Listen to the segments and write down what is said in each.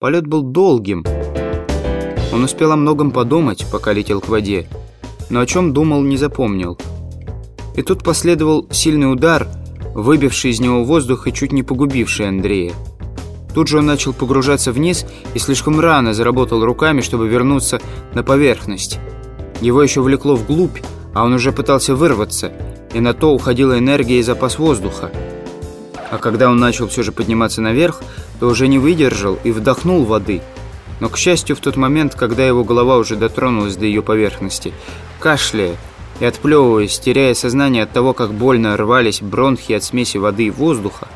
Полет был долгим. Он успел о многом подумать, пока летел к воде, но о чем думал, не запомнил. И тут последовал сильный удар, выбивший из него воздух и чуть не погубивший Андрея. Тут же он начал погружаться вниз и слишком рано заработал руками, чтобы вернуться на поверхность. Его еще влекло вглубь, а он уже пытался вырваться, и на то уходила энергия и запас воздуха. А когда он начал все же подниматься наверх, то уже не выдержал и вдохнул воды. Но, к счастью, в тот момент, когда его голова уже дотронулась до ее поверхности, кашляя и отплевываясь, теряя сознание от того, как больно рвались бронхи от смеси воды и воздуха,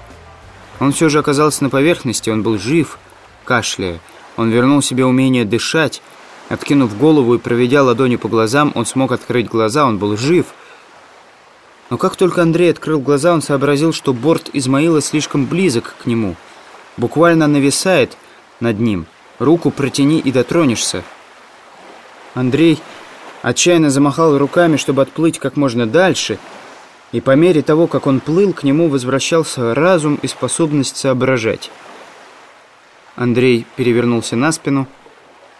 он все же оказался на поверхности, он был жив, кашляя. Он вернул себе умение дышать, откинув голову и проведя ладони по глазам, он смог открыть глаза, он был жив – но как только Андрей открыл глаза, он сообразил, что борт Измаила слишком близок к нему. Буквально нависает над ним. Руку протяни и дотронешься. Андрей отчаянно замахал руками, чтобы отплыть как можно дальше, и по мере того, как он плыл, к нему возвращался разум и способность соображать. Андрей перевернулся на спину.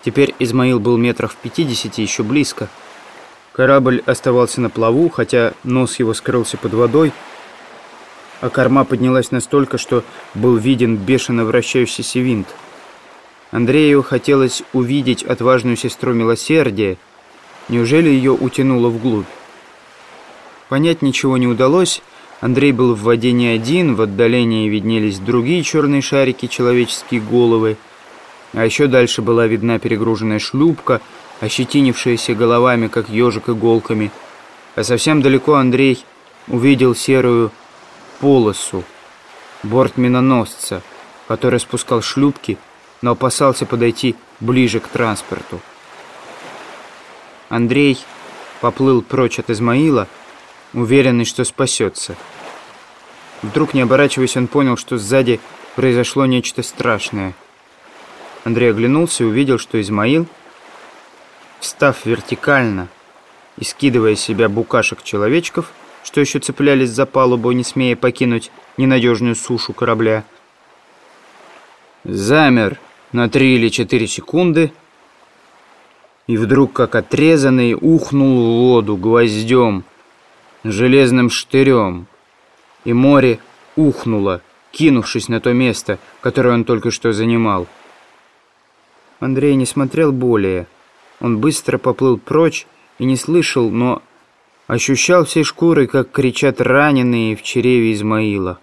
Теперь Измаил был метров в пятидесяти, еще близко. Корабль оставался на плаву, хотя нос его скрылся под водой, а корма поднялась настолько, что был виден бешено вращающийся винт. Андрею хотелось увидеть отважную сестру милосердия. Неужели ее утянуло вглубь? Понять ничего не удалось. Андрей был в воде не один, в отдалении виднелись другие черные шарики, человеческие головы. А еще дальше была видна перегруженная шлюпка — ощетинившиеся головами, как ежик иголками. А совсем далеко Андрей увидел серую полосу, борт миноносца, который спускал шлюпки, но опасался подойти ближе к транспорту. Андрей поплыл прочь от Измаила, уверенный, что спасется. Вдруг, не оборачиваясь, он понял, что сзади произошло нечто страшное. Андрей оглянулся и увидел, что Измаил — Встав вертикально и скидывая с себя букашек-человечков, что еще цеплялись за палубу, не смея покинуть ненадежную сушу корабля, замер на три или четыре секунды и вдруг, как отрезанный, ухнул в воду гвоздем, железным штырем, и море ухнуло, кинувшись на то место, которое он только что занимал. Андрей не смотрел более, он быстро поплыл прочь и не слышал, но ощущал всей шкурой, как кричат раненые в чреве Измаила.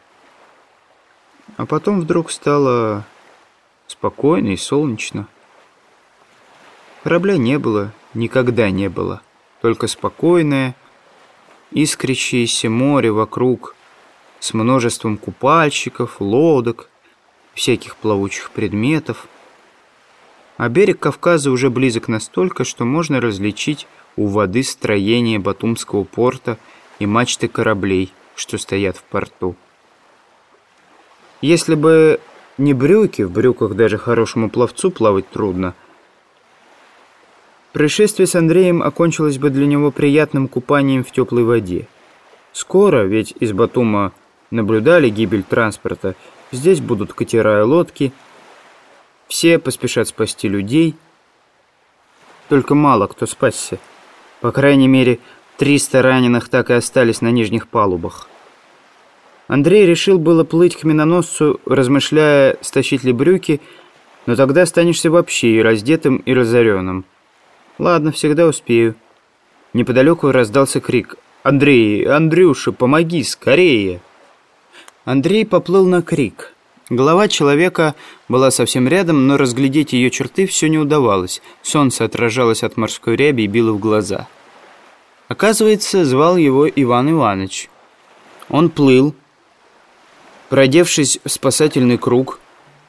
А потом вдруг стало спокойно и солнечно. Корабля не было, никогда не было. Только спокойное, искрящееся море вокруг с множеством купальщиков, лодок, всяких плавучих предметов — а берег Кавказа уже близок настолько, что можно различить у воды строение Батумского порта и мачты кораблей, что стоят в порту. Если бы не брюки, в брюках даже хорошему пловцу плавать трудно, происшествие с Андреем окончилось бы для него приятным купанием в теплой воде. Скоро, ведь из Батума наблюдали гибель транспорта, здесь будут катера и лодки – все поспешат спасти людей. Только мало кто спасся. По крайней мере, 300 раненых так и остались на нижних палубах. Андрей решил было плыть к миноносцу, размышляя, стащить ли брюки, но тогда останешься вообще и раздетым, и разоренным. Ладно, всегда успею. Неподалеку раздался крик. «Андрей, Андрюша, помоги, скорее!» Андрей поплыл на крик. Голова человека была совсем рядом, но разглядеть ее черты все не удавалось. Солнце отражалось от морской ряби и било в глаза. Оказывается, звал его Иван Иванович. Он плыл, продевшись в спасательный круг,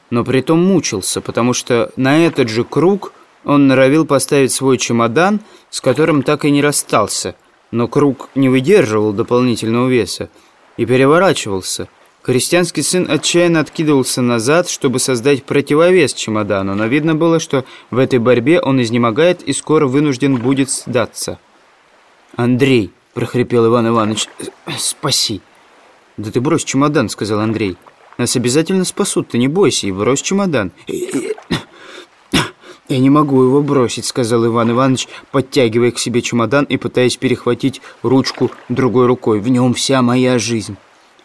но притом мучился, потому что на этот же круг он норовил поставить свой чемодан, с которым так и не расстался, но круг не выдерживал дополнительного веса и переворачивался – Крестьянский сын отчаянно откидывался назад, чтобы создать противовес чемодану, но видно было, что в этой борьбе он изнемогает и скоро вынужден будет сдаться. «Андрей!» — прохрипел Иван Иванович. «Спаси!» «Да ты брось чемодан!» — сказал Андрей. «Нас обязательно спасут, ты не бойся, и брось чемодан!» «Я не могу его бросить», — сказал Иван Иванович, подтягивая к себе чемодан и пытаясь перехватить ручку другой рукой. «В нем вся моя жизнь.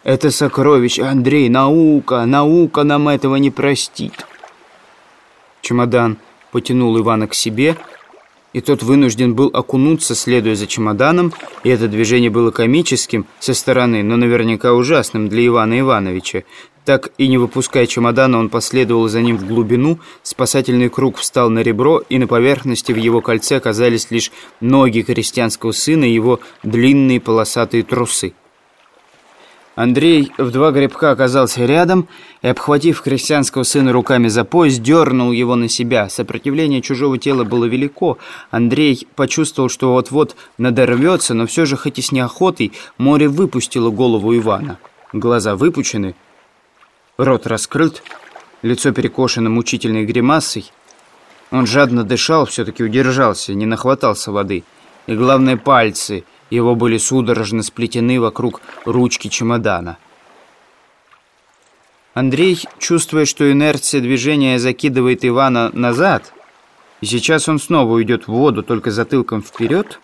Это сокровище, Андрей, наука, наука нам этого не простит». Чемодан потянул Ивана к себе, и тот вынужден был окунуться, следуя за чемоданом, и это движение было комическим со стороны, но наверняка ужасным для Ивана Ивановича. Так и не выпуская чемодана, он последовал за ним в глубину, спасательный круг встал на ребро, и на поверхности в его кольце оказались лишь ноги крестьянского сына и его длинные полосатые трусы. Андрей в два гребка оказался рядом и, обхватив крестьянского сына руками за пояс, дернул его на себя. Сопротивление чужого тела было велико. Андрей почувствовал, что вот-вот надорвется, но все же, хоть и с неохотой, море выпустило голову Ивана. Глаза выпучены, рот раскрыт, лицо перекошено мучительной гримасой. Он жадно дышал, все-таки удержался, не нахватался воды. И, главное, пальцы — его были судорожно сплетены вокруг ручки чемодана. Андрей, чувствуя, что инерция движения закидывает Ивана назад, и сейчас он снова уйдет в воду, только затылком вперед,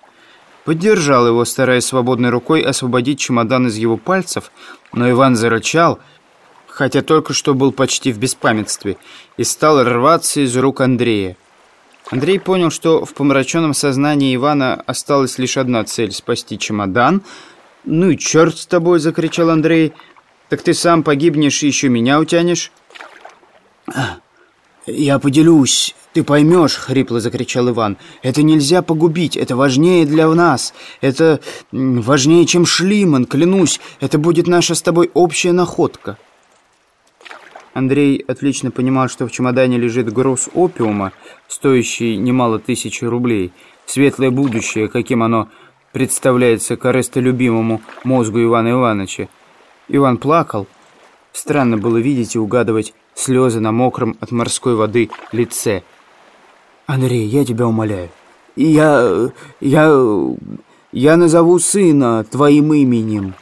поддержал его, стараясь свободной рукой освободить чемодан из его пальцев, но Иван зарычал, хотя только что был почти в беспамятстве, и стал рваться из рук Андрея. Андрей понял, что в помраченном сознании Ивана осталась лишь одна цель — спасти чемодан. «Ну и черт с тобой!» — закричал Андрей. «Так ты сам погибнешь и еще меня утянешь?» «Я поделюсь, ты поймешь!» — хрипло закричал Иван. «Это нельзя погубить, это важнее для нас. Это важнее, чем Шлиман, клянусь. Это будет наша с тобой общая находка». Андрей отлично понимал, что в чемодане лежит груз опиума, стоящий немало тысячи рублей. Светлое будущее, каким оно представляется корыстолюбимому мозгу Ивана Ивановича. Иван плакал. Странно было видеть и угадывать слезы на мокром от морской воды лице. «Андрей, я тебя умоляю. Я... я... я назову сына твоим именем».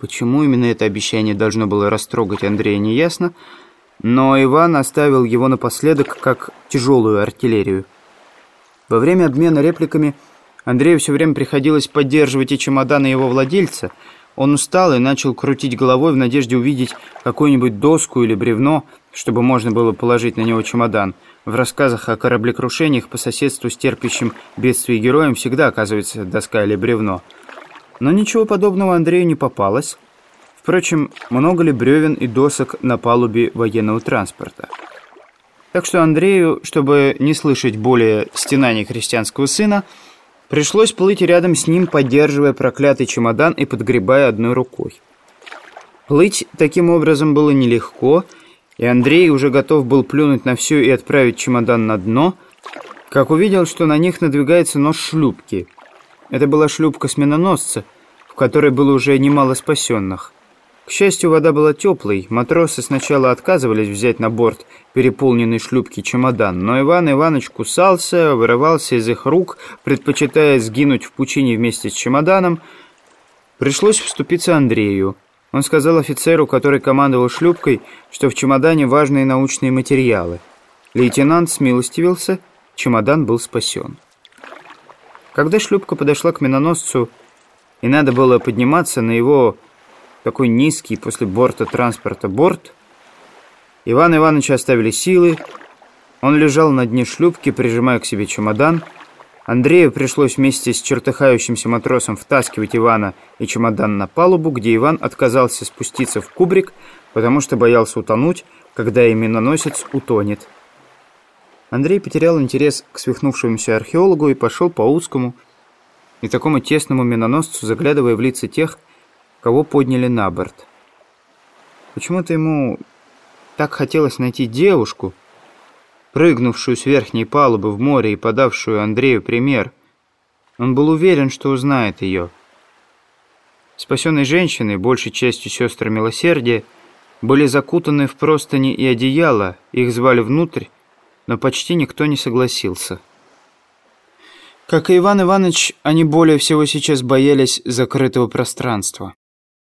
Почему именно это обещание должно было растрогать Андрея, неясно, но Иван оставил его напоследок как тяжелую артиллерию. Во время обмена репликами Андрею все время приходилось поддерживать и чемоданы его владельца. Он устал и начал крутить головой в надежде увидеть какую-нибудь доску или бревно, чтобы можно было положить на него чемодан. В рассказах о кораблекрушениях по соседству с терпящим бедствие героем всегда оказывается доска или бревно – но ничего подобного Андрею не попалось. Впрочем, много ли бревен и досок на палубе военного транспорта? Так что Андрею, чтобы не слышать более стенаний христианского сына, пришлось плыть рядом с ним, поддерживая проклятый чемодан и подгребая одной рукой. Плыть таким образом было нелегко, и Андрей уже готов был плюнуть на все и отправить чемодан на дно, как увидел, что на них надвигается нос шлюпки – это была шлюпка сменоносца, в которой было уже немало спасенных. К счастью, вода была теплой, матросы сначала отказывались взять на борт переполненный шлюпки чемодан, но Иван Иванович кусался, вырывался из их рук, предпочитая сгинуть в пучине вместе с чемоданом. Пришлось вступиться Андрею. Он сказал офицеру, который командовал шлюпкой, что в чемодане важные научные материалы. Лейтенант смилостивился, чемодан был спасен. Когда шлюпка подошла к миноносцу, и надо было подниматься на его такой низкий после борта транспорта борт, Иван Ивановича оставили силы, он лежал на дне шлюпки, прижимая к себе чемодан. Андрею пришлось вместе с чертыхающимся матросом втаскивать Ивана и чемодан на палубу, где Иван отказался спуститься в кубрик, потому что боялся утонуть, когда и миноносец утонет. Андрей потерял интерес к свихнувшемуся археологу и пошел по узкому и такому тесному миноносцу, заглядывая в лица тех, кого подняли на борт. Почему-то ему так хотелось найти девушку, прыгнувшую с верхней палубы в море и подавшую Андрею пример. Он был уверен, что узнает ее. Спасенные женщины, большей частью сестры милосердия, были закутаны в простыни и одеяло, их звали внутрь, но почти никто не согласился. Как и Иван Иванович, они более всего сейчас боялись закрытого пространства.